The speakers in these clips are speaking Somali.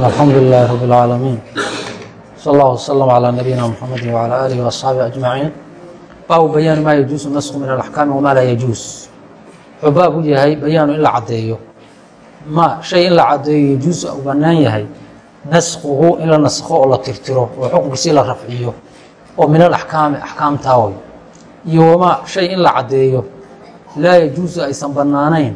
الحمد لله رب العالمين صلى الله وسلم على نبينا محمد وعلى آله وأصحابه أجمعين baabu bayaani maa yajuusu nasku min alaxkaami wamaa laa yajuus wuxuu baab u yahay bayaanu in la caddeeyo ma shay in la caddeeyo yajuusu u bannaan yahay naskuhu in la naskho oo la tirtiro oo xukunkiisi la rafciyo oo min alaxkaami axkaamtaa way iyo wamaa shay in la caddeeyo laa yajuusu aysan bannaanayn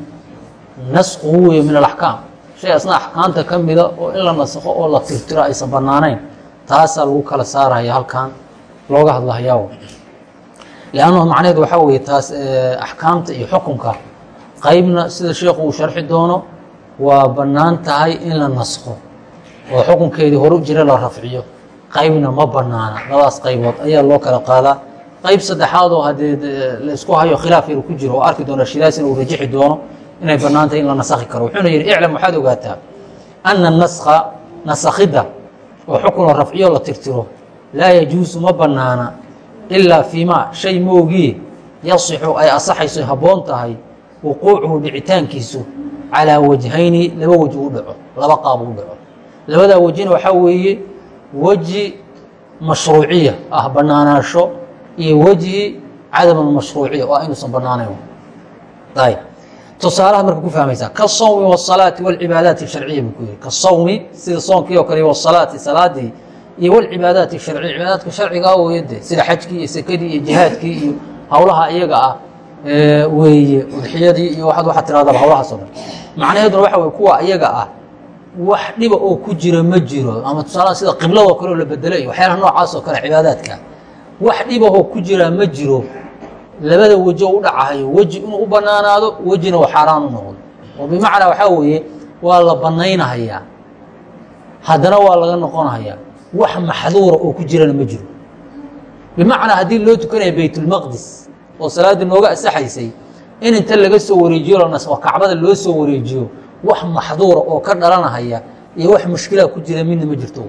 naskuhu weeye min alaxkaam shay asna axkaamta ka mida oo in la naskho oo la tirtiro aysan bannaanayn taasaa lagu kala saaraya halkan looga hadlahayaa lannahu macnaheed waxaa weeye taas axkaamta iyo xukunka. Qeybna sida sheekhu uu sharxi doono waa bannaan tahay in la naskho oo xukunkeedii horu jira la rafciyo. Qeybna ma bannaana labadaas qaybood ayaa loo kala qaadaa qeyb saddexaad haddee la isku hayo khilaaf yar ku jiro oo arki doona shidaasina uu rajixi doono inay bannaan tahay in la nasakhi karo. Wuxuuna yidhi iclam waxaad ogaataa anna naskha nasakhidda oo xukun la rafciyo la tirtiro laa yajuusu ma bannaana ilaa fiimaa shay moogii yasixu ay asaxayso habboon tahay wuquucuhu dhicitaankiisu calaa wajhayni laba weji u dhaco laba qaab u dhaco. Labadaa wejina waxaa weeye weji mashruuciya ah bannaanaasho iyo wejhi cadam mashruuciya oo aynuusan bannaanayn tusaalaha marka ku fahmaysaa kasawmi wasalaati walcibaadaati sharciya buu ku yihi kasawmi sida soonkii oo kale wasalaati salaadii iyo wlcibaadaati sharciya cibaadaadka sharcigaa weye de sida xajkii iyo sekadii iyo jihaadkii iyo howlaha iyaga ah weeye udxiyadii iyo waaad waxaa tirahdaba hawlahaasoo dhan. Macnaheeduna waxa wey kuwa iyaga ah wax dhiba oo ku jira ma jiro ama tusaalaha sida qibladoo kale oo la bedelo iyo waxyaalaha noocaas oo kale cibaadaadka wax dhibahoo ku jira ma jiro labada weji u dhacahayo weji inuu u banaanaado wejina uu xaaraan u noqdo. Oo bimacnaa waxaa weeye waa la banaynahayaa. Haddana waa laga noqonahayaa wax maxduura oo ku jirana ma jiro. Bimacnaa haddii loo tukanaya baytulmaqdis oo salaaddii nooga asaxaysay in inta laga soo wareejiyo oo kacbada loo soo wareejiyo wax maxduura oo ka dhalanahaya iyo wax mushkilaa ku jira midna ma jirto.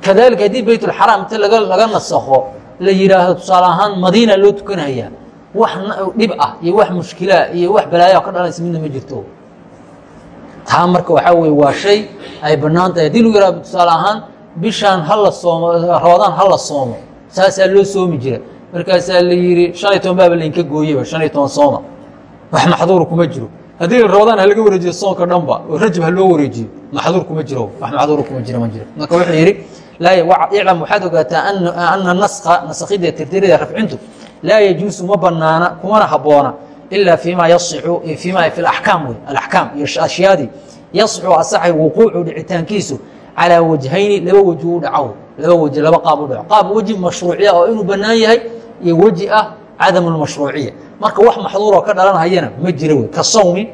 Kadalika haddii baytulxaraam inta laga nasakho la yidhaahdo tusaale ahaan madiina loo tukanaya wax dhib ah iyo wax mushkilaa iyo wax balaayaa ka dhalanaysa midna ma jirto. Taa marka waxaa weye waa shay ay bannaan tahay haddii lagu yihahdo tusaale ahaan bishaan hala soomo ramadaan hala soomo saasaa loo soomi jira. Markaasaa la yihi shan iyo toban baaba lainka gooyeba shan iyo toban sooma. Wax maxduur kuma jiro. Haddii ramadaan halaga wareejiyo soonka dhanba oo rajab ha loo wareejiyo maxduur kuma jiro. Wax maxduur kuma jiro ma jiro marka wuxuu yidhi iclam waxaad ogaataa ana naska naskida tirtirida rafcintu laa yajuusu ma banaana kumana haboona ilaa fiima yasixu fiima fi axkaam wey alaxkaam iyo ashyaadii yasixu asaxay wuquucu dhicitaankiisu calىa wajhayni laba weji u dhaco laba weji laba qaab u dhaco qaab weji mashruuciya oo inuu bannaan yahay iyo weji ah cadam marka wax maxduuroo ka dhalanhayana ma jiro wey ka sawmi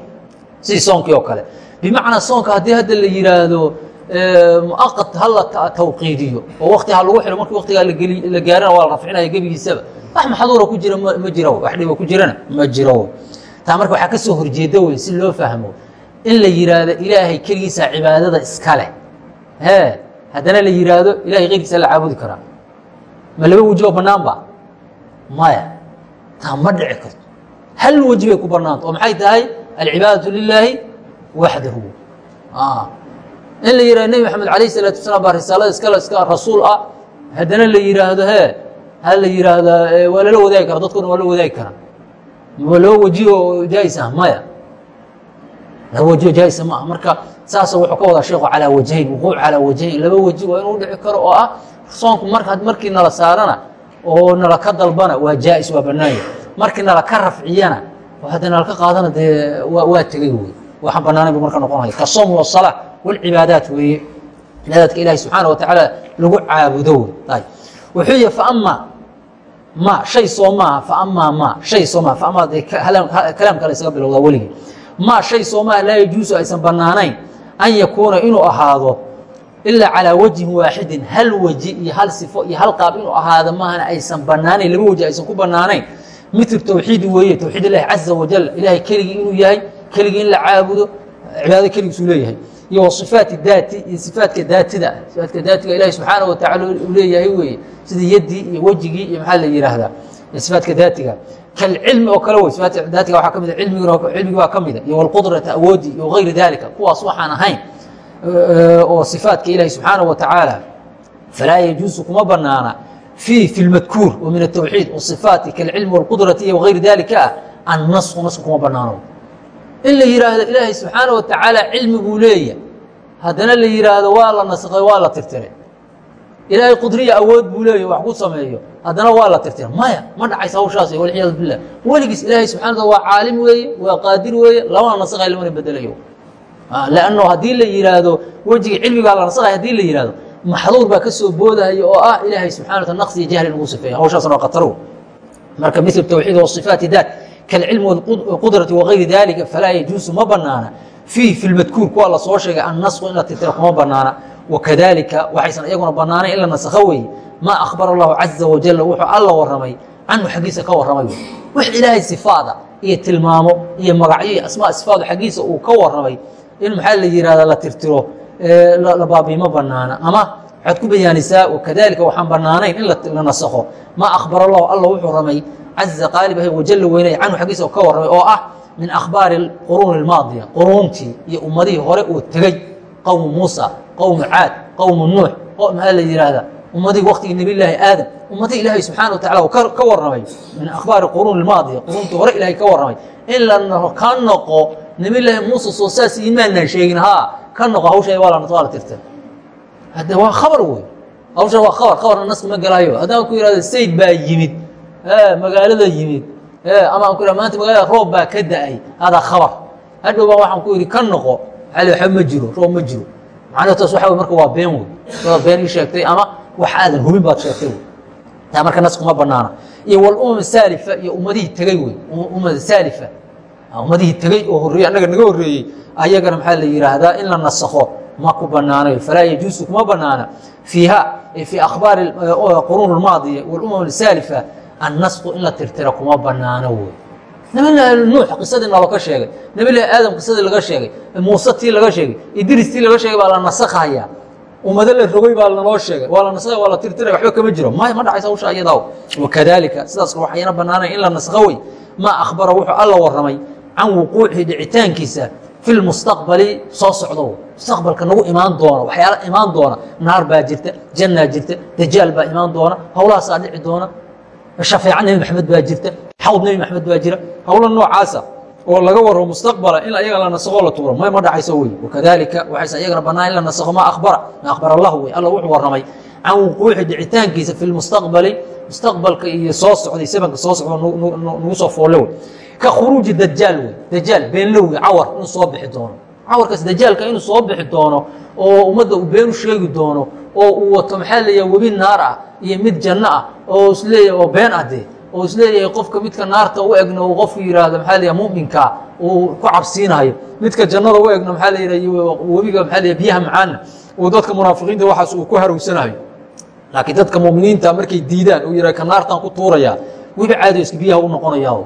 sidii soonkii oo kale bimacnaa soonka haddii hadda la yihaahdo muaqad ha la tawqiidiyo. Oo wakti ha lagu xiro marki waktigaa la gaarana waa la rafcinaya gebigiisaba. Wax maxduura ku jira ma jiro wax dhibo ku jirana ma jiro taa marka waxaa ka soo horjeeda wey si loo fahmo in la yihaahdo ilaahay keligiisa cibaadada iska leh. He haddana la yihaahdo ilahay keyrkiisa la caabudi karaa. Ma laba weji oo banaan ba? Maya. Taa ma dhici karto. Hal weji bay ku banaanta oo maxay tahay? Alcibaadaةu lilaahi waxdahu in la yihah nebi maxamed alayh salaatu wasalaam baa risaalada iskale rasuul ah. Haddana la yihaahdo he ha la yihaahdaa waa lala wadaagi kara dadku waa la wadaagi kara. Waa loo wajiyo jaais ah maya. Laba wajiyo jaaisa ma ah marka saasa wuxuu ka wadaa sheekhu calaa wajhayn wuquuc calaa wajhayn. Laba waji waa inuu dhici karo oo ah soonku mar markii nala saarana oo nala ka dalbana waa jaais waa banaanya markii nala ka rafciyana hadda nala ka qaadana dee waa tegey wey. Waxaan banaanay bu marka noqonaya ka soom wasala walcibaadaat weeye cibaadaadka ilahi subxaana wa tacaala lagu caabudo wuxuu yihi faama ma shay soo maaha faama ma shay soo faama dee kalaam kale isaga bilowdaa weligii ma shay soo maaha laa yajuusu aysan banaanayn an yakuuna inuu ahaado ilaa calىa wajhin waaxidin hal weji iyo hal sifo iyo hal qaab inuu ahaado maahana aysan banaanayn laba weji aysan ku banaanayn mitl towxiidi weeye towxiid ilahi caza wajal ilahay keligii inuu yahay keligii in la caabudo cibaado keligiisuu leeyahay iyo wa sifaati daati iyo sifaatka daatida. Sifaatka daatiga ilahi subxaanah wa u leeyahay weeye sidii yaddii iyo wejigii iyo maxaa la yidhaahdaa sifaatka daatiga. Kalcilmi oo kale wey sifaatka daatiga waxaa ka mid cilmigii baa ka mida iyo walqudrata awoodii iyo gayri dalika kuwaas waxaan ahayn oo sifaatka ilahi subxaanah wa falaa yajuusu kuma banaana fi fi lmadkuur oo min atawxiid wasifaati kalcilmi walqudrati iyo wagayri dalika ah annasu nasku kuma banaano in la yidhaahdo ilaahay subxaana wa tacaala cilmiguu leeya haddana la yidhaahdo waa la naskay waa la tirtiray. Ilaahay qudriya awood buu leeya wax ku sameeyo. Haddana waa la tirtiray. Maya ma dhacaysa hawshaasi walciyaadu billah. Weligiis ilaahay subxana wa waa caalim weeye waa qaadir weeye lamana nasakhay lamana bedelayo ah, lanno haddii la yidhaahdo wejiga cilmigaa la nasakhay haddii la yidhaahdo maxduur baa ka soo boodahaya oo ah ilaahay subxana wa ta naqsi iyo jahli nagu sifeeya. Hawshaas noo qataro marka mitl tawxiid wa sifaati daat kalcilmi wاlqudrati wagayri dalika falaa yajuusu ma banaana fiih fi lmadkuur kuwa la soo sheegay annasku in la tirtira kuma banaana wakadalika waxaysan iyaguna banaanayn in la nasakho weye maa akhbar allahu caza wajala wuxuu alla waramay canhu xaggiisa ka waramay wix ilaahay sifaada iyo tilmaamo iyo magacyo iyo asmaa sifaadu xaggiisa uu ka waramay in maxaa la yihahda la tirtiro la baabiimo banaana ama waxaad ku bayaanisaa wakadalika waxaan banaanayn in la nasakho. Maa akhbar allahu alla wuxuu ramay. Caza qaalibahay wajalla weynay canhu xaggiisa ka warramay oo ah min akhbaari quruuni اlmaadiya quruuntii iyo ummadihii hore uu tegey qowmu muusa qowmu caad qowmu nuux maxaa la yihahda ummadihii waktigii nebi laahi aadam. Ummadihii ilaahay subxana wa tacala ka warramay min akhbaari quruuni اlmaadiya quruuntii hore ilahay ka warramay in la ka noqo nebi laahi muuse soo saas imaanaan sheegin haa ka noqo hawsha waa la waa la tirtay hadde waa khabar wey hawshan waa khabar khabarna naska ma galayo haddaan ku yihahdo sayd baa yimid. Magaalada yimid. Ama aan ku maanta magaalada roob baa ka da'ay. Hadaa khabar. Hadhow baa waxaan ku yidhi ka noqo waxba ma jiro roob ma jiro. Macnaha taas waxa marka waa been wey waad been ii sheegtay ama wax aadan hubin baad sheegtay wey taa marka naska ma banaana iyo walumam saalifa iyo ummadihii tegey wey ummada saalifa. Ummadihii tegey oo horreeyey annaga naga horreeyey ayagana maxaa la yihaahdaa in la nasakho ma ku banaanayo falaa yajuusu kuma banaana. Fiiha fii akhbaari quruun اmaadiya wاlumam saalifa annasku in la tirtira kuma banaano wey. Nuux qisadii nalo ka sheegay. Nabilahi aadam qisadii laga sheegay. Muuse tii laga sheegay. Idris tii laga sheegay baa la nasakhaya ummado la rogay baa lanoo sheegay. Waa la nasakha waa la tirtira waxba kama jiro. May ma dhacaysa hawsha iyadaw wakadalika sidaas waxayna banaanayn in la naskho wey. Ma akhbara wuxuu alla waramay can wuquucihi dhicitaankiisa fi lmustaqbali soo socdo mustaqbalka nagu imaan doona waxyaala imaan doona naar baa jirta jannaa jirta dajaal baa imaan doona howlahaasaa dhici doona shafeeca nebi maxamed baa jirta xawd nebi maxamed baa jira howla noocaasa oo laga waro mustaqbala in ayaga la nasakho la tuuro may ma dhacayso wey wakadalika waxayse ayagana bannaan in la nasakho ma akhbara ma akhbar allah wey alla wuxuu warramay can wuquuci dhicitaankiisa fi lmustaqbali mustaqbalka iyo soo socday sabanka soo socdo nagu soo foolle wey ka khuruuji dajaal wey. Dajaal beenlowga cawar inuu soo bixi doono. Cawarkaas dajaalka inuu soo bixi doono oo ummadda uu been u sheegi doono oo uu wato maxaa leeyaha webi naar ah iyo mid janno ah oo is leeyahay oo been ade oo is leeyahay qofka midka naarta u egna uu qofku yihahdo maxaa leeyaha mu'minkaa uu ku cabsiinayo. Midka jannada u egna maxaa leeyaha webiga maxaa leeyaha biyaha macaana uu dadka munaafiqiinta waxaas uu ku harowsanayo laakiin dadka mu'miniinta markay diidaan uu yihah ka naartaan ku tuurayaa webi caadi iska biyaha u noqonayaa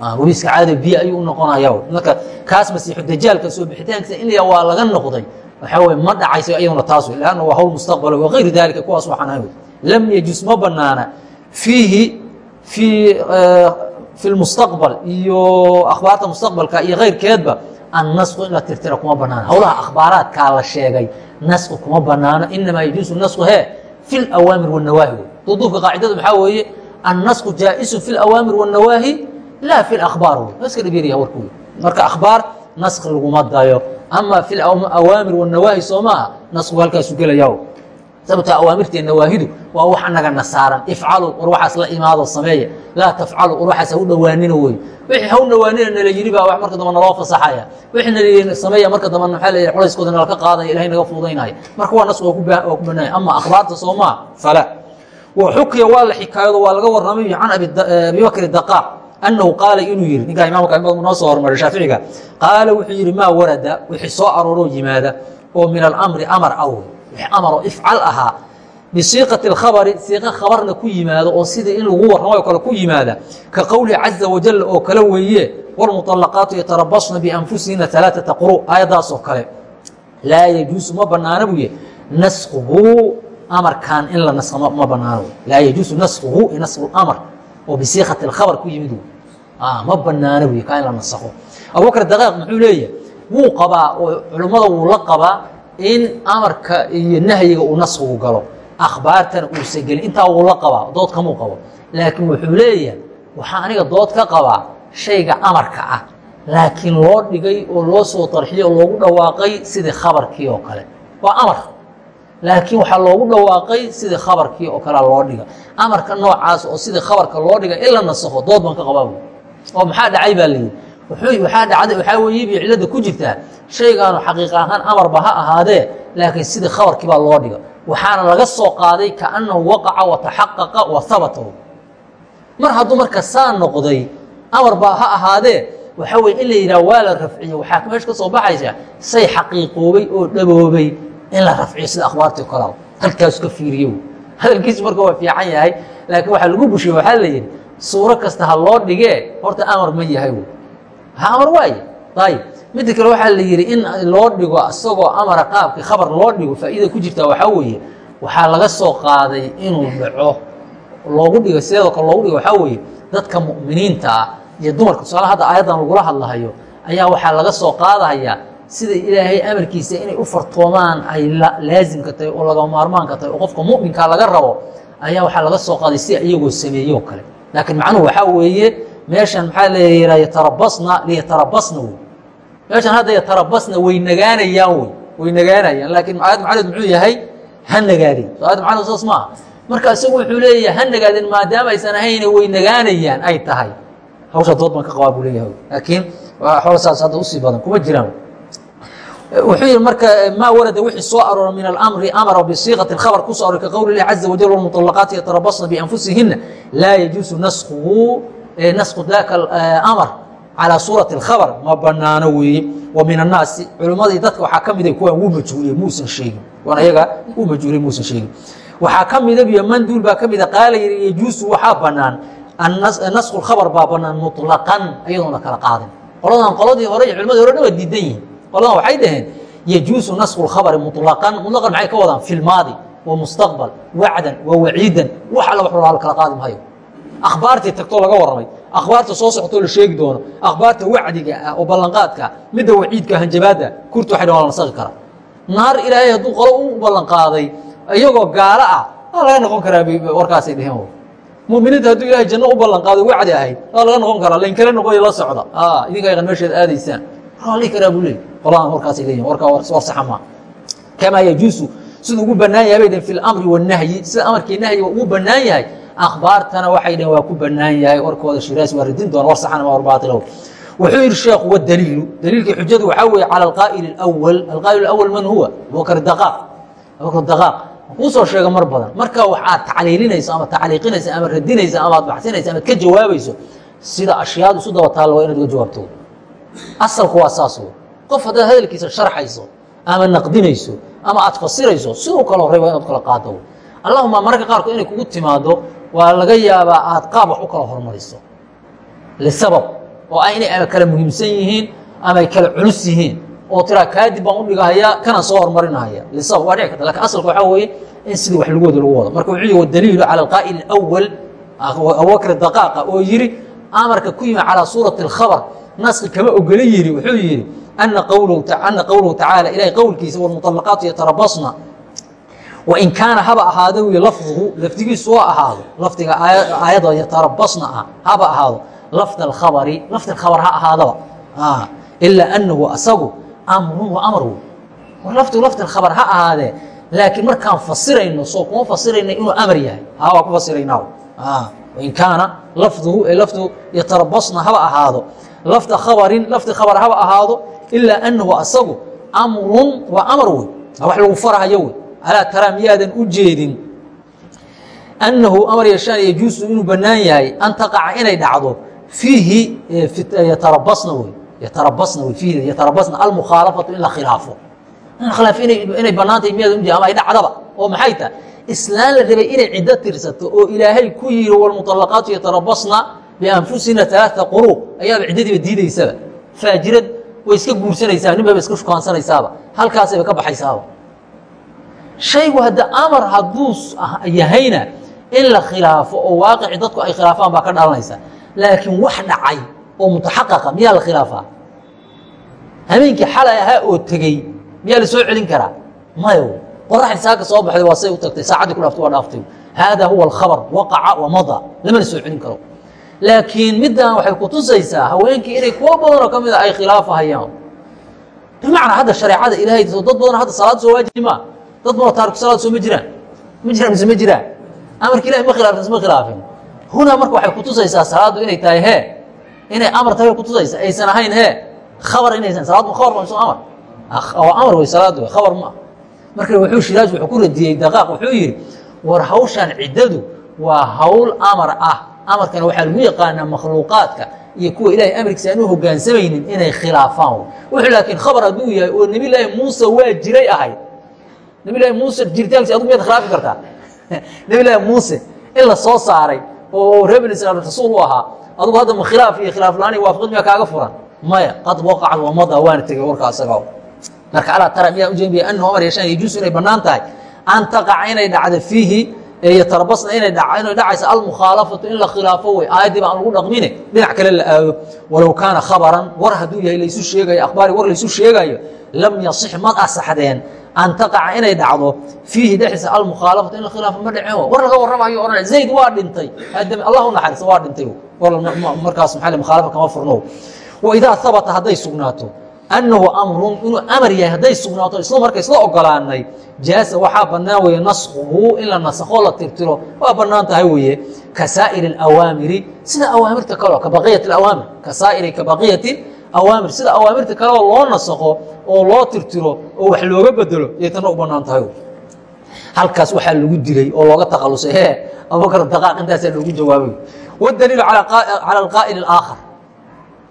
Ah, weriiska caada biyo ayuu unoqonaya marka kaas masiixu dajaalka soo bixitaankiisa in waa laga noqday waxaa wey ma dhacayso ayaduna taasu lanna waa hawl mustaqbala wakayri dalika kuwaas waxaan ahayn lam yajus ma banaana fiihi fii eh, fi lmustaqbal iyo akhbaarta mustaqbalka iyo kayrkeedba annasku in la tirtira kuma banaana howlaha akhbaaraadkaa la sheegay nasku kuma banaano inamaa yajuusu nasku he fi lawaamir wاnawaahi duduufka qaacidadu maxaa weeye? Annasku jaa'isu fi lawaamir wاnawaahi laa fi akhbaar w iska dhibyarya warku marka akhbaar naskhi laguma dayo ama fi awaamir wanawaahi soo maaha naskigu halkaasu gelayaa sababta awaamirta nawaahidu waa wax naga nasaaran ifcalu war waxaas la imaado sameeya laa tafcalu war waxaas hau dhawaanina wey wixii hau dhawaanina nala yiri baa wax marka dambe naloo fasaxaya wixii nala sameeya marka dambe maxaa leeyahay culayskooda nalka qaadaya ilahay naga fuudaynaya marka waa nas waa ku bannaaya ama akhbaarta soo maa fala wa xukiya waa la xikaayado waa laga warramayo can abibakri daqaac daqaaq annahu qaala inuu yihi ninkaa imaamka noo soo hormaray shaaficiga qaala wuxuu yihi maa warada wixii soo arooroo yimaada oo min alamri amar aw amaro ifcal ahaa bisiiqati اkhabari siiqa khabarna ku yimaado oo sidii in lagu warramo kale ku yimaada ka qowlihi caza wajal oo kale weeye wاlmuطalaqaatu yatarabasna bianfusihina alaaثata quru aayaddaasoo kale laa yajuusu ma banaana buye naskuhu amarkan in la nasko ma banaano laa yajuusu naskuhu nasku amar oo bisiiqati اkhabar ku yimid ma banaano buye kaa in la nasakho abubakr daqaaq muxuu leeyahay wuu qabaa oo culummada wuu la qabaa in amarka iyo nahyiga uu naskigu galo. Akhbaartana uusan gelin intaa wuu la qabaa dood kamuu qabo. Laakiin wuxuu leeyahay waxaa aniga dood ka qabaa shayga amarka ah. Laakiin loo dhigay oo loo soo tarxiyey oo loogu dhawaaqay sidii khabarkii oo kale. Waa amar laakiin waxaa loogu dhawaaqay sidii khabarkii oo kalea loo dhiga. Amarka noocaas oo sidii khabarka loo dhiga in la nasakho dood baan ka qabaa oo maxaa dhacay baa layidhi waxaa dhacday waxaa weeye bay ku jirtaa. Shaygaanu xaqiiqa ahaan amarba ha ahaadee laakiin sidii khabarkii baa loo dhiga. Waxaana laga soo qaaday kaannahu waqaca wataxaqaqa wa habatahu mar hadduu marka saa noqday amarba ha ahaadee waxaa weye in la yidhaha waa la rafciyo waxaa meesha ka soo baxaysa say xaqiiqoobay oo dhaboobay in la rafciyo sida akhbaartii kalaa halkaasu ka fiiriyo hadalkiisu marka waa fiican yahay laakiin waxaa lagu bushiye waxaa la yidhi suuro kasta ha loo dhigee horta amar ma yahay ha amar waaye? Ayib midda kale waxaa la yidhi in loo dhigo isagoo amara qaabkii khabar loo dhigo faa'iida ku jirtaa waxaa weeye waxaa laga soo qaaday inuu dhaco loogu dhigo sideedoo kale loogu dhigo waxaa weeye dadka mu'miniinta ah iyo dumarka. Tusaale hadda aayaddan lagula hadlahayo ayaa waxaa laga soo qaadahayaa sida ilaahay amarkiisa inay u fartoomaan ay laasimka tahay oo laga maarmaanka tahay oo qofka mu'minkaa laga rabo ayaa waxaa laga soo qaaday sida iyagoo sameeyoo kale. Laakiin macnuhu waxaa weeye meeshan maxaa leeyihaa yatarabasna liyatarabasna wey meeshan hadda yatarabasna way nagaanayaan wey way nagaanayaan. Laakiin aayad macneed muxuu yahay ha nagaadin. So ayad macneed saas maaha. Marka isagu wuxuu leeyahay ha nagaadin maadaama aysan ahayne way nagaanayaan ay tahay. Hawsha dood baan ka qabaa buu leeyahay. Laakiin xoolo saas hadda u sii badan kuma jiraan wuxuu yidhi marka eh, maa warada wixii soo aroora min alamri amara bisiiqati khabar ku soo ka qowli illahi caza wajal walmuطalaqaati yatarabasna bianfusihinna laa yajuusu naskuhu eh, nasku daka eh, amar calaa suurati alkhabar. Ma banaano weeye wa min annaasi culimmadii dadka waxaa ka mida kuwaan wuu majhuuliyey muusan sheegin. Waan ayaga wuu majhuuliyey muusan sheegin. Waxaa ka midab yoman duul baa ka mida qaala yidhi yajuusu waxaa bannaan nasku lkhabar baa bannaan muطlaqan ayadoona kala qaadin. Qoladan qoladii hore iyo culimadii hore dhan waa diidan yihiin qoladan waxay dhaheen yajuusu nasku اkhabri muطlaqan muطlaqan maxay ka wadaan fi lmaadi wa mustaqbal wacdan wa waciidan wax alla wax la kala qaadi maayo akhbaartii tagtoo laga warramay akhbaarta soo socotoo la sheegi doono akhbaarta wacdiga ah oo ballanqaadka midda waciidka hanjabaadda kurta waxay dhan waa la nasaqi karaa naar ilaahay hadduu qolo u ballanqaaday iyagoo gaalo ah waa laga noqon karaa warkaasay dheheen muminiinta hadduu ilahay janno u ballanqaado wacdi ahayd waa laga noqon karaa layn kale noqoyo la socda idinka ayqan meesheed aadaysaan waa lii karaa buu leey qoladan warkaasay leeyihiin warkaa war saxa maa kamaa yajuusu sida ugu bannaan yahay bay dheen fi lamri wanahyi sida amarkii nahyiga ugu bannaan yahay akhbaartana waxay dheen waa ku bannaan yahay warkooda shiraas waa radin doona war saxana ma war baatilow wuxuu yidhi sheekhu wadaliilu daliilkii xujadu waxaa weeye cala alqaa'ili alawal alqaa'il alawal man huwa? Abubakar daqaaq. Abubakar daqaaq. Kuu soo sheega mar badan. Marka waxaad tacliilinayso ama tacliiqinaysa ama radinaysa amaad baxsinaysa amaad ka jawaabayso sida ashyaadu isu daba taalla waa inaad uga jawaabto asalku waa saas wey qof haddaad hadalkiisa sharxayso ama naqdinayso ama aad fasirayso siduu kale horey waa inaad kala qaado allahuma mararka qaarkood inay kugu timaado waa laga yaabaa aad qaab wax u kala hormariso lisabab oo ah inay ama kala muhiimsan yihiin ama ay kala culus yihiin oo tiraa kaadib baan u dhigahayaa kana soo hormarinahaya lisabab waa dhici karta laakiin asalka waxaa weeye in sidii wax lagu wada lagu wado marka wuxuu yihi wadaliilu cala alqaa'il awal abubakr daqaaqa oo yidhi amarka ku yimi calaa suurati اlkhabr naski kama ogolo yidhi wuxuu yidhi ana qowluhu tacaala ilahay qowlkiisa walmuطalaqaatu yatarabasna wain kaana haba ahaado wi lafduhu lafdigiisu oo ahaado lafdiga aayadda yatarabasna ah haba ahaado lafd alkhabari lafd alkhabar ha ahaadaba. Ilaa anahu asagu amrun wa amr wey war lafdigu lafd alkhabar ha ahaadee laakiin markaan fasirayno soo kuma fasirayna inuu amar yahay. Ha waa ku fasiraynaa wain kaana lafduhu ee lafdu yatarabasna haba ahaado lafda khabarin lafdi khabar haba ahaado ilaa anahu asagu amrun waa amar wey wax lagu farahayo wey alaa taraa miyaadan u jeedin? Annahu amar yashaan yajuusu inuu bannaan yahay an taqaca inay dhacdo fiihi yatarabasna wey yatarabasna wey fiihi yatarabasna almukhaalafatu in la khilaafo. In la khilaafo inay bannaantahay miyaadan u jeedin ama ay dhacdaba. Oo maxay tahay islaan la rabay inay ciddo tirsato oo ilaahay ku yiri walmuطalaqaatu yatarabasna bianfusina alaaثa quruuq ayaaba ciddadiiba diidaysaba faajirad way iska guursanaysaa nin bayba iska shukaansanaysaaba halkaasayba ka baxaysaaba shaygu hadda amar hadduu yahayna in la khilaafo oo waaqici dadku ay khilaafaan baa ka dhalanaysa laakiin wax dhacay oo mutaxaqaqa miyaa la khilaafaa habeenkii xalay ahaa oo tegey miyaa la soo celin karaa mayo qoraxdii saaka soo baxday waa say u tagtay saacaddii ku dhaaftay waa dhaaftay hada huwa alkhabar waqaca wamada lamana soo celin karo laakiin middan waxay kutusaysaa haweenkii inay kuwo badanoo ka mida ay khilaafahayaan bimacnaa hadda shareecada ilahay dad badan hadda salaad soo waajibi maa dad badanoo taariku salaad soo ma jiraan. Ma jiraan mise ma jiraan? Amarka ilahay ma khilaafin mise ma khilaafin? Hunaa marka waxay kutusaysaa salaaddu inay tahay hee? Inay amar tahay kutusaysa aysan ahayn hee? Khabar inaysan salaad khabar ma mise amar? Waa amar wey salaaddu wey khabar ma marka wuxuu shiraaj wuxuu ku radiyey daqaaq wuxuu yidhi war hawshan ciddadu waa hawl amar ah amarkana waxaa lagu yaqaanaa makhluuqaadka iyo kuwa ilahay amarkiisa aan u hogaansamaynin inay khilaafaan wuxuu laakiin khabar hadduu yahay oo nebi laahi muuse waa jiray ahayd nebi laahi muuse jiritaankiisa adgu miyaad khilaafi kartaa nebi laahi muuse in la soo saaray oo reer bani israiil rasuul u ahaa adugu hadda ma khilaaf iyo khilaaf la'aan waafaqid miyaa kaaga furan? Maya qad waqacat wamada waana tegey warka asaga marka alaa tara miyaa ujeedaya anahu amar yeeshaan yajuusu inay bannaan tahay? An taqaca inay dhacdo fiihi ytarabasna inay dhacaysa almukhaalafatu in la khilaafo wey aayaddii ba aan lagu dhaqmine dhinac kale la aado walow kaana khabaran war hadduu yahay laysu sheegayo akhbaari war laysu sheegayo lam yasix ma asaxdeen. An taqaca inay dhacdo fiihi dhexdiisa almukhaalafatu in la khilaafo ma dhaceen war laga warramayo odhan zayd waa dhintay. Allah u naxariisa waa dhintay markaas maa mukhaalafa kama furno. Waidaa habata hadday sugnaato annahu amrun inuu amar yahay hadday sugnaato isla marka isla ogolaanay jaasa waxaa bannaan weeye naskuhu in la nasakho la tirtiro waa bannaan tahay weeye ka alawaamiri sida awaamirta kaleo ka alawaamir ka saa'iri awaamir sida awaamirta kaleoo loo nasakho oo loo tirtiro oo wax looga bedelo yay tanna u bannaan tahay halkaas waxaa lagu dilay oo looga takhallusay he abubakar daqaaq intaasaa loogu jawaabay wadaliilu cala alqaa'il alaakhar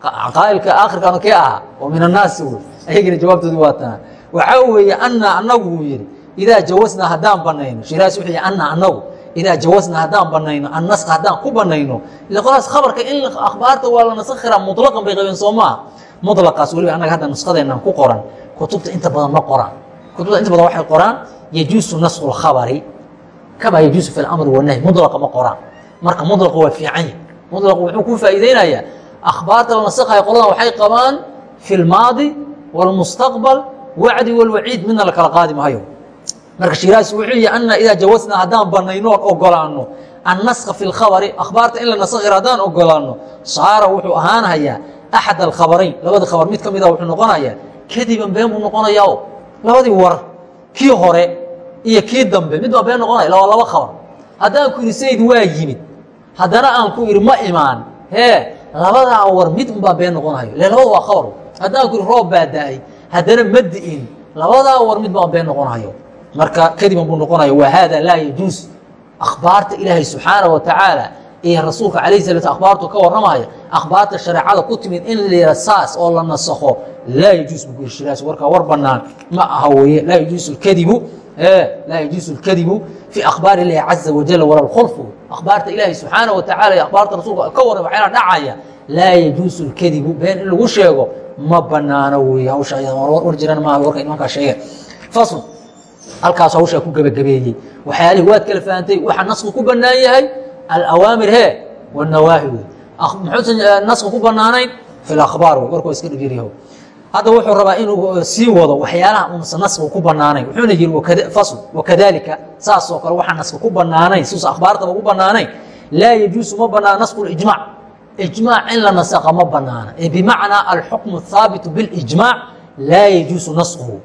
caqaa'ilka akhirkan kee ahaa oo min annaasi wey ayagina jawaabtoodii waa tanaa waxaa weeye annaa annagu wuu yidhi idaa jawasnaa haddaan banayno shiiraas wuxuu yidhi annaa annagu idaa jawasnaa haddaan banayno annaska haddaan ku banayno ila qolaas khabarka in akhbaarta waa la nasan karaa mutlaqan bay qabeen soo maaha. Mutlaqaas weliba annaga hadda nuskadeenaan ku qoran kutubta inta badan ma qoraan. Kutubta inta badan waxay qoraan yajuusu nasku lkhabari kamaa yajuusu fi lamri wanahy mutlaqa ma qoraan. Marka mutlaqa waa fiican yahy mutlaqa wuxuu ku faa'iideynayaa akhbaarta la nasakhayo qoladan waxay qabaan fi اlmaadi wاlmustaqbal wacdi walwaciid midna la kala qaadi maayo marka shiraasi wuxuu yihi ana idaa jawasnaa haddaan banaynoon ogolaano annaska fi lkhabari akhbaarta in la nasakhir haddaan ogolaano saara wuxuu ahaanhayaa axad alkhabarayn labadii khabar mid ka mida wuxuu noqonayaa kadiban been buu noqonayaa labadii war kii hore iyo kii dambe mid baa been noqonaya laba khabar haddaan ku idhi sayd waa yimid haddana aan ku idhi ma imaan hee labadaa war mid unbaa been noqonayo ile labada waa khabar haddaan ku idhi roob baa da'ay haddana ma di'in. Labadaa war mid baan been noqonayo marka kadiban buu noqonaya wa haada laa yajuus akhbaarta ilaahay subxaana wa tacaala iyo rasuulka calayh sala akhbaartu ka warramaya akhbaarta shareecada ku timid in la saas oo la nasakho laa yajuus buu ku shiraas warkaa war bannaan ma aha weeye laa yajuusu lkadibu laa yajuusu lkadibu fii akhbaari illahi caza wajal wala lkhulfu akhbaarta ilaahay subxaana wa tacala iyo akhbaarta rasuulka ka warram waxyaala dhacaya laa yajuusu lkadibu been in lagu sheego ma banaano wey hawsha war jiran maaha warka imankaa sheege fasl halkaas hawshaa ku gebagabeeyey waxyaalihii waad kala fahantay waxa nasku ku bannaan yahay alawaamir he wanawaahi wey muxuusan naska ku bannaanayn? Fi lakhbaar wey warka waa iska dhibyaryaho hadda wuxuu rabaa inuu sii wado waxyaalaha uusan naska ku bannaanayn. Wuxuuna yihi fasl wakadalika saasoo kale waxaa naska ku bannaanayn. Suusa akhbaartaba ugu bannaanayn. Laa yajuusu ma bannaan nasku ijmac ijmaac in la nasakha ma banaana ee bimacnaa alxukmu haabitu bilijmaac laa yajuusu naskuhu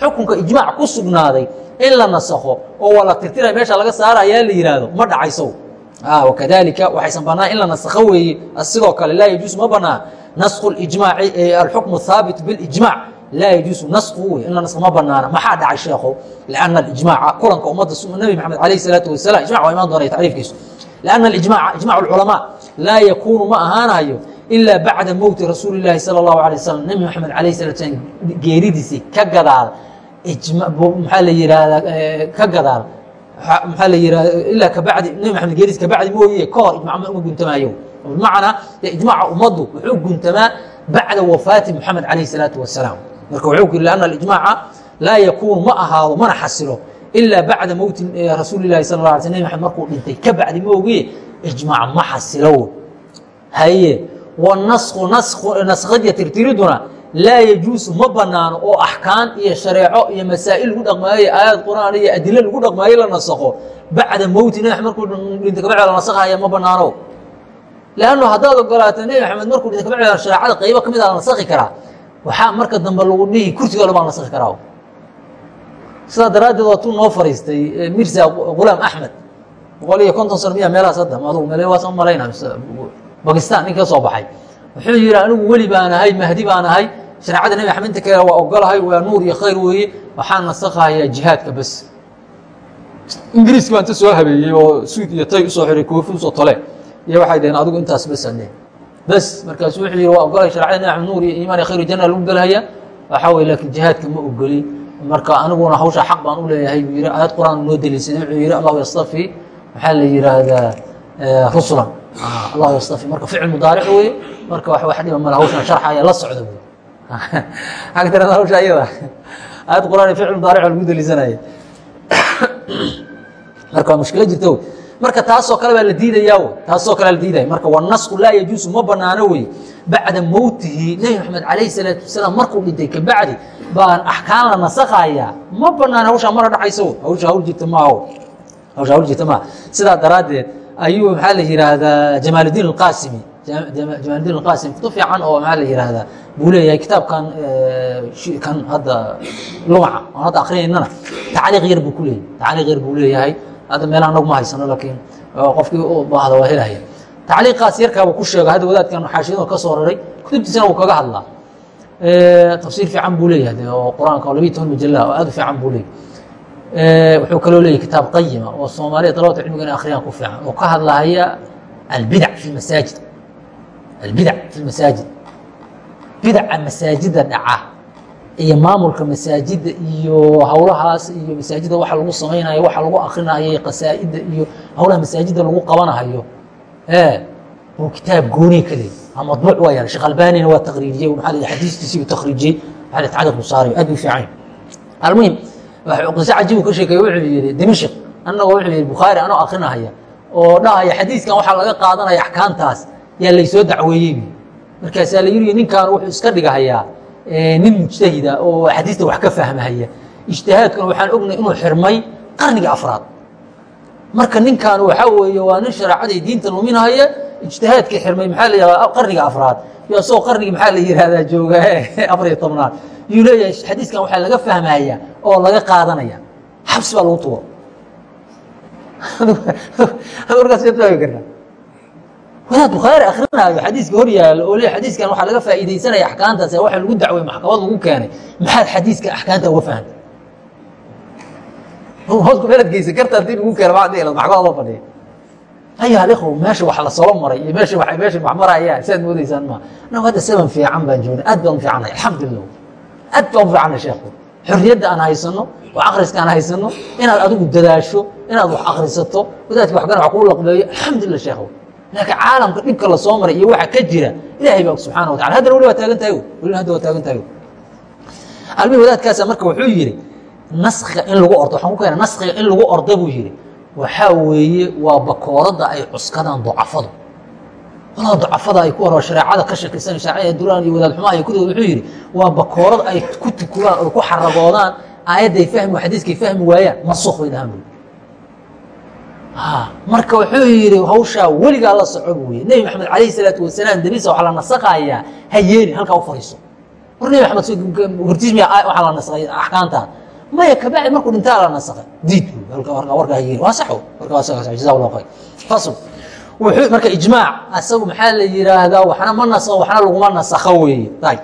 xukunka ijmaac ku sugnaaday in la nasakho oo waa la tirtiraya meesha laga saarayaa la yidhaahdo ma dhacayso wakadalika waxaysan banaan in la nasakho weeye sidoo kale laa yajuusu ma banaan nasku ijmaaci alxukmu haabitu bilijmaac laa yajuusu naskuhu wey in la naskho ma banaana maxaa dhacay sheekho lianna alijmaaca kulanka ummadda nabi maxamed alayh salaatu wasalam ijmac waa imaan doonaya tacriifkiisu lianna alijmaca ijmac alculamaa laa yakuunu ma ahaanayo ilaa bacda mowti rasuuli اlaahi salى اllahu alay wasalam nebi maxamed alayh salat slam geeridiisii ka gadaal maxaa la yihahdaa ka gadaal maxaa la yihahda ilaa kabacdi nebi maxamed geeridiis kabacdi mooye ka hor ijmac ma guntamaayo bimacnaa ijmaca ummaddu wuxuu guntamaa bacda wafaati moxamed alayh الsalaatu wasalaam marka wuxuu ku yiri ana alijmaaca laa yakuunu ma ahaado mana xasilo ilaa bacda mowti rasuuli lahi sal la sl nebi maxamed markuu dhintay ka bacdi moogiye ijmaac ma xasilo. Haye wanasku naskadiya tirtiriduna laa yajuusu ma banaano oo axkaan iyo shareeco iyo masaa'il lagu dhaqmaayo aayad qur'aan iyo adilo lagu dhaqmaayo la nasakho. Bacda mowti nebi axmed markuu dhinta la nasakhaya ma banaano leanno haddaad ogolaato nebi axmed markuu dhinta shareecada qaybo ka mid a la nasakhi karaa. Waxaa marka dambe lagu dhihi kursigoole baa la nasakhi karaa. Sidaa daraaddeed waa tuu noo fariistay mirza gulaam axmed. Boqol iyo konton sano miya meelahaas hadda adugu meel waas malayna bakistan nin soo baxay. Wuxuu yidhi anigu weli baan ahay mahdi baan ahay shareecada nebi axmed inta kale waa ogolahay waa nuur iyo khayr weeye. Waxaan nasakhayaa jihaadka bas ingiriiski baan ta soo habeeyey oo suud iyo tay u soo xiray koofi u soo tole iyo waxay dhaheen adigu intaas bas ane bas markaasu wuxuu yidhi waa ogolahay sharecada nebi axmed nuur iyo iimaan iyo khayr janna lagu gelhaya waxaa weye laakiin jihaadka ma ogoli. Marka aniguna hawsha xaq baan u leeyahay buu yihi aayad quraan noo deliisada wuxuu yihi allahu yastafi. Maxaa la yihaahdaa rusulan. Allahu yastafi. Marka ficil mudaaric weye marka wax dhiba male hawshan sharxaya la socda daraaddeed ayuu maxaa la yidhaahdaa jamaaludiin alqaasimi alqaasimi kutub fiican oo maxaa la yidhaahdaa buu leeyahay kitaabkan kan hadda lumaca oon hadda akrinaynana tacliiq yar buu ku leeyahay. Tacliiq yar buu leeyahay. Hadda meelaha nagu ma haysano laakiin qofkii u baahda waa helaya. Tacliiqaas yarkaaba ku sheega hadda wadaadkan xaashiyadu ka soo raray. Kutubtiisana wuu kaga hadlaa. Tafsiir fiican buu leeyahay. De oo qur'aanka oo labiyi toban mujalla oo aad u fiican buu leeyahy wuxuu kaloo leeyahy kitaab qayima oo soomaaliya dalabata cilmiga akhriyaan ku fiican. Oo ka hadlahaya albidac fi masaajid albidac fi masaajid bidaca masaajida dhaca iyo maamulka masaajida iyo howlahaas iyo masaajida waxa lagu samaynayo waxa lagu akrinayo qasaa'ida iyo howlaha masaajida lagu qabanahayo uu kitaab gooni ka leey madbuuc waa yaalla sheekh albanina waa taqriiriyey maxaa la xadiistiisii uu taqriijiyey maxaa tacliq busaari aad buu fiican almuhim qiso cajiib uu ka sheekeeye wuxuu yidhi dimashq annagoo wuxuu yidhi bukhaari anoo akrinahaya oo dhahaya xadiiskan waxaa laga qaadanaya axkaamtaas yaa laysoo dacweeyey markaasaa la yidhi ninkan wuxuu iska dhigahayaa nin mujtahida oo xadiista wax ka fahmahaya. Ijtihaadkuna waxaan ognay inuu xirmay qarniga afraad. Marka ninkan waxaa weeye waa nin shareecadii diinta luminahaya ijtihaadkii xirmay maxaa la yihahdaa qarniga afraad. Iyo asagoo qarnigi maxaa la yihahdaa jooga afar iyo tobnaad. Yuu leeyahay xadiiskan waxaa laga fahmaya oo laga qaadanaya. Xabsi baa lagu tubo markaas fahmi karna wadaad bukhaari akrinaayo xadiiska hor yaalo oo le xadiiskan waxaa laga faa'iidaysanaya axkaantaas waxa lagu dacway maxkamad lagu keenay. Maxaad xadiiska axkaanta uga fahantay hoosku meelad geysa karta haddii lagu keena maa dhihi maxkamad loo fadhiya ayaa alikhw meesha wax la soo maray iyo meesha wa meesha wax marayaan siaad moodaysaan ma. Annagu hadda seban fiican baan joognay aad baan fiicannay alxamdulilah aad baan fiicannay sheekhu. Xorriyadda aan haysano wax akhriska aan haysano inaad adigu dadaasho inaad wax akhrisato wadaadki wax gana wax kuu laqbeeyo alxamdulilah sheekhu laakiin caalamka dhibka la soo maray iyo waxa ka jira ilaahay baa subxana wa tacala haddana weli waa taagan tahay weli hadda waa taagan tahay almihi wadaadkaasa marka wuxuu yidhi naskiga in lagu ordo waxaan ku keena naskiga in lagu orda buu yidhi. Waxaa weeye waa bakooradda ay cuskadaan ducafadu. Walaa ducafada ay ku hor shareecada ka shakaysan shareecada duraan iyo wadaad xumaa iyo kudood wuxuu yidhi waa bakoorad ay ku tukubaan oo ku xaragoodaan aayadday fahmi xadiiskay fahmi waayaan. Masuuq bay dhahaan buu marka wuxuu yidhi hawshaa weligaa la soco buu yii nebi maxamed calayh isalaatu wasalaam dariisa waxaa la nasakayaa ha yeeli halkaa u fadhiiso. War nebi maxamed hortiis miya waxaa la nasakay axkaamtaan maya kabacdi markuu dhintaa la nasakay diid warkaa ha yeeli. Waa saxo warka waa sax jaza allah khayr. Fasl wuxuu marka ijmaac asagu maxaa la yidhaahdaa waxna ma nasakho waxna laguma nasakho weeye. Ayb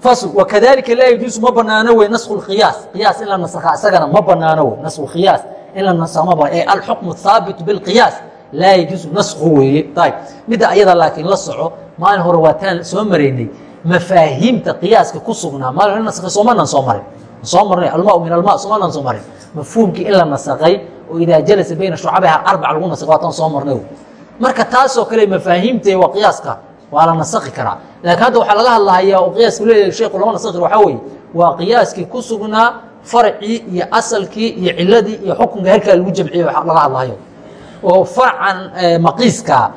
fasl wakadalika laa yajuusu ma banaano wey nasku lqiyaas qiyaas in la nasakha isagana ma banaano wey nasku lqiyaas in la nasmaba ee alxukmu haabitu biاlqiyaas laa yajuusu nasku weeye ayb midda ayada laakiin la soco maalin hore waataan soo maraynay mafaahiimta qiyaaska ku sugnaa maalin naskay soomanan soo marin soo marnay alma min alma soomanan soo marin mafhuumkii in la nasakay oo idaa jalasa bayna shucabiha arbac lagu nasakay waataan soo marnay marka taasoo kale mafaahiimtee waa qiyaaska waa la nasakhi karaa laakiin hadda waxaa laga hadlahayaa oo qiyaasku leeyahay sheekhu lama nasakhi waxaa weeye waa qiyaaskii ku sugnaa farcii iyo asalkii iyo ciladii iyo xukunka halkaa lagu jamciye laga hadlahayo oo farcan maqiiska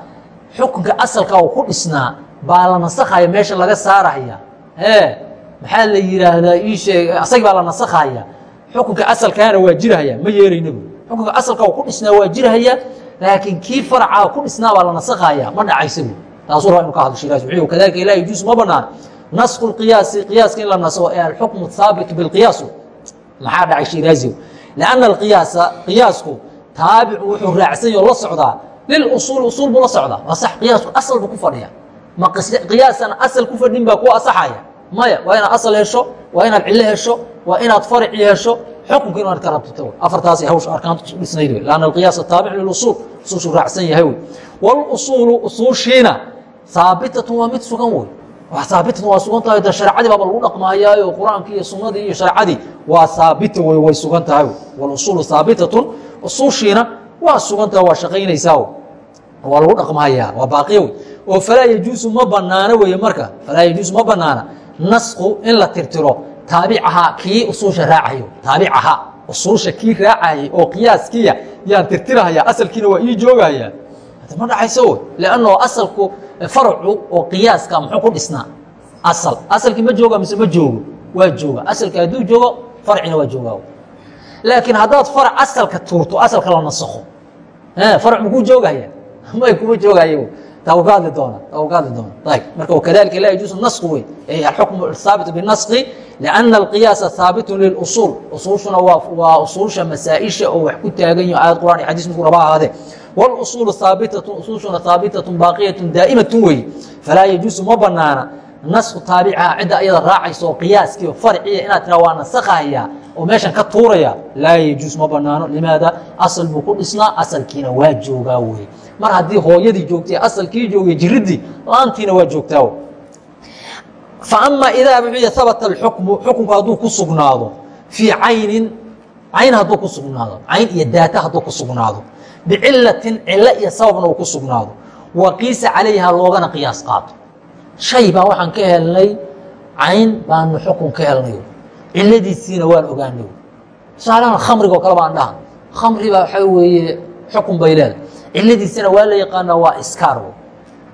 xukunka asalka oo ku dhisnaa baa la nasakhaya meesha laga saaraya. E maxaa la yidhaahdaa ii sheeg asag baa la nasakhaya xukunka asalkaana waa jirahaya ma yeeraynabu. Xukunka asalka ku dhisnaa waa jirahaya laakiin kii farca ku dhisnaa baa la nasakhaya ma dhacaysabu. Taasuu raba inu ka hadlo shiraas wuxuu kadalika ilahi yajuusu ma banaan. Nasku lqiyaasi qiyaaska in la naso ee alxukmu haabit bilqiyaasu maxaa dhacay shiraaziw lianna alqiyaasa qiyaasku taabicu wuxuu raacsan yaho la socdaa lilusuul usuul buu la socdaa waa sax qiyaasku asal buu ku fadhiya. Ma qiyaasan asal ku fadhin baa ku asaxaya. Maya waa inaad asal hesho waa inaad cillo hesho waa inaad farci hesho xukunka inaad ka rabtito afartaas hawsha arkaantu dhisnayd wey lanna alqiyaas taabic lilusuul usuushuu raacsan yahay wey walusuulu usuushiina haabitatun waa mid sugan wey waa haabitatun waa sugan tahay de shareecadii baaba lagu dhaqmaayaayo qur'aankii iyo sunnadii iyo shareecadii waa haabita wey way sugan tahay. Walusuulu haabitatun usuushiina waa sugan tahay waa shaqaynaysaa waa lagu dhaqmahayaa waa baaqiya wey oo falaa yajuusu ma banaano weeye marka. Falaa yajuusu ma banaana nasku in la tirtiro taabicahaa kii usuusha raacayo taabicahaa. Usuusha kii raacayay oo qiyaaskiya yaan tirtirahaya asalkiina waa ii joogaya ma dhacayso lanno asalku farcu oo qiyaaska muxuu ku dhisnaa asal. Asalkii ma jooga mise ma joogo? Waa jooga. Asalka hadduu joogo farcina waa jooga laakiin haddaad farc asalka tuurto asalka la nasakho farc makuu joogaya may kuma joogayo taa ka hadli doona taa ka hadli doona ayb marka wakadalika laa yajuusu nasku wey. Alxukmu haabitu binaski lianna alqiyaasa haabitu lilusuul. Usuushuna waa usuusha masaaisha oo wax ku taagan yaho aayad quraan iyo xadiis midku raba ahaadee haabitatun usuushuna haabitatun baaqiyatun daa'imatun wey falaa yajuusu ma banaana nasku taabicaha cidda ayada raacaysa oo qiyaaskii farciya inaad tiraa waa nasakhaya oo meeshan ka tuuraya laa yajuus ma banaano limaada asal buu ku dhisnaa asalkiina waa joogaa wey mar haddii hooyadii joogtay asalkii joogay jiridii laantiina waa joogtaa faama idaa wuxuu habata اxukmu xukunku hadduu ku sugnaado fii caynin cayn hadduu ku sugnaado cayn iyo daata hadduu ku sugnaado bicilatin cilo iyo sababna uu ku sugnaado. wa qiisa calayha loogana qiyaas qaato shay baan waxaan ka helnay cayn baanu xukun ka helnay. ciladiisiina waan ogaanay. tusaalahan khamriga oo kale baan dhahan khamri baa waxaa weeye xukun bay leedahay. ciladiisina waa la yaqaanaa waa iskaar.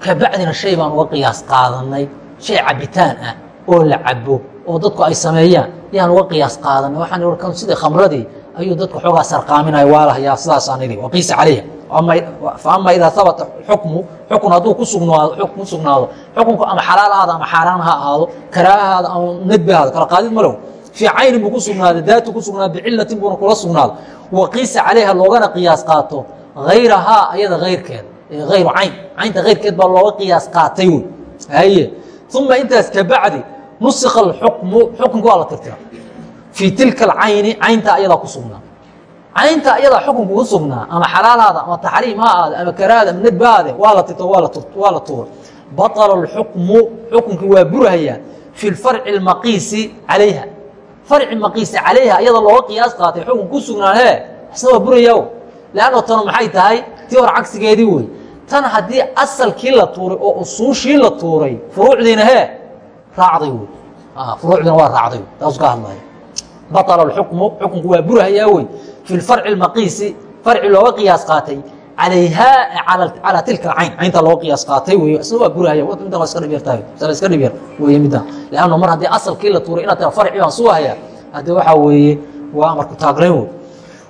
kabacdina shay baan uga qiyaas qaadanay shay cabitaan ah oo la cabo oo dadku ay sameeyaan. Yaan uga qiyaas qaadanay waxaan warkan sidii khamradii ayuu dadku xoogaa sarqaaminaya waa lahayaa sidaasaan idhi waqiisa calayha. Fa ama idaa habata xukmu xukun hadduu ku sugnaado ku sugnaado xukunku ama xalaal ahaado ama xaaraan ha ahaado karaahaada ama nadbi ahaado kala qaadid malow fii caynin buu ku sugnaada daatu ku sugnaada bicilatin buuna kula sugnaado. Waqiisa calayha loogana qiyaas qaato hayrahaa ayada hayrkeeda ayru cayn caynta hayrkeed baa looga qiyaas qaatay wey. Haye. Uma intaas kabacdi nusika alxukmu xukunka waa la tirtira fii tilka alcayni caynta ayadaa ku sugnaa caynta ayadaa xukunka ku sugnaa ama xalaalaada ama taxriim ha aade ama karaada ama nadbaade waa la tirto waa la tuura baطla اxukmu xukunki waa burahayaa fi farci اmaqiisi calayha farci maqiisi calayha ayada looga qiyaas qaatay xukun ku sugnaa he isna waa buraya lanno tanu maxay tahay tii hor cagsigeedii wey tan haddii asalkii la tuuray oo usuushii la tuuray furuucdiina hee raacday wey furuucdiina waa raacday taasu ka hadlaya baطla اxukmu xukunku waa burahayaa wey fi farci اmaqiisi farci looga qiyaas qaatay calayhaa calaa tilka cayn caynta looga qiyaas qaatay wey isna waa burahaya middan waa iska dhib yartahay isna iska dhib yar weeye middan lanno mar haddii asalkii la tuuray inaad tira farci baan sugahaya haddii waxaa weeye waa amarku taagnayn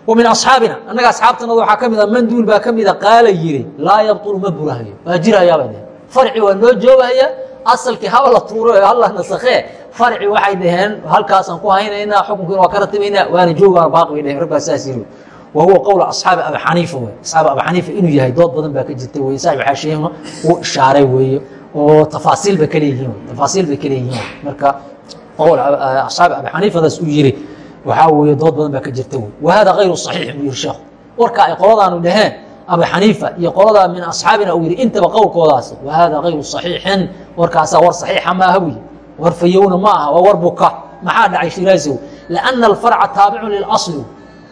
wey min aصxaabina annaga asxaabtanada waxaa ka mida manduul baa ka mida qaala yiri laa yabطulu ma burahayo waa jirahayaabay dheheen farci waa noo joogahaya asalkii haba la tuuro halla nasakhee farci waxay dhaheen halkaasaan ku haynaynaa xukunkiina waa ka ratibaynaa waana joogaan baaqi bay dheheen rag baa saas yiri. Wa huwa qowl asxaabi abi xaniifa wey. Asxaabi abi xaniifa inuu yahay dood badan baa ka jirta weye saaxib xaashiyahna uu ishaaray weeye oo tafaasiil bay ka leeyihiin tafaasiil bay ka leeyihiin marka qowl asxaabi abi xaniifadaas uu yiri waxaa weeye dood badan baa ka jirta wey. Wahada hayru صaxiix buu yihi sheekhu warka ay qoladaanu dhaheen abi xaniifa iyo qoladaa min asxaabina uu yidhi intaba qowlkoodaasi wa hada kayru صaxiixin warkaasaa war saxiixa maaha wiy war fayowna ma aha waa war buka maxaa dhacay shiraasow lianna alfarca taabicun lilasli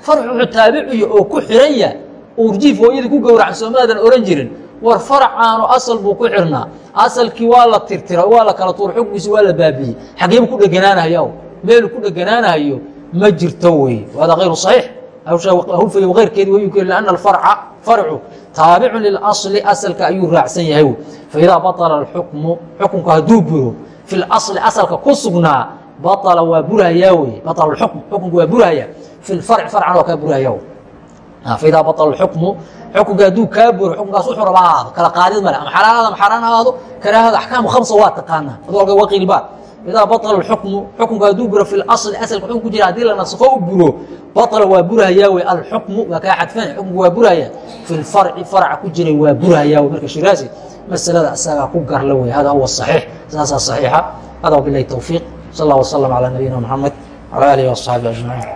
farc wuxuu taabicuya oo ku xiran yah urjiif hooyadii ku gowracan soomaadan ohan jirin war faracaanu asal buu ku xirnaa asalkii waa la tirtira waa la kala tuur xuggiisi waa la baabiyey xageebu ku dheganaanahayo meelu ku dheganaanahayo ma jirto wey hada ayru صaxiix hawfayow eyrkeedi wayuu ku yiri ana alfarca farcu taabicun lilasli asalka ayuu raacsan yahay faidaa baطla اxukmu xukunku hadduu buro fi اlasli asalka ku sugnaa baطla waa burahayaa wey baطl اxukm xukunku waa burahaya fi اfarc farcan waa kaa burahaya faidaa baطla اxukmu xukunka hadduu kaa buro xukunkaas wuxuu rabaa ahaado kala qaadid male ama xalaalaada ama xaaraan ahaado karaahada axkaamu khamsa waa taqaanaa adwalka waa qiilbaar idaa baطla اxukmu xukunka hadduu buro fi اlasli asalka xukun ku jira hadii la nasakho u buro baطla waa burahayaa wey alxukmu waa kaa xadfan xukunku waa burahaya fi اlfarci farca ku jiray waa burahayaa wey marka shiraasi masalada asagaa ku garla wey hada huwa صaxiix saasaa صaxiixa hada wabilahi towfiiq sal اllah وsلم عalى nabiyina mxamed وعlى alihi وaصxaabi aجmaعin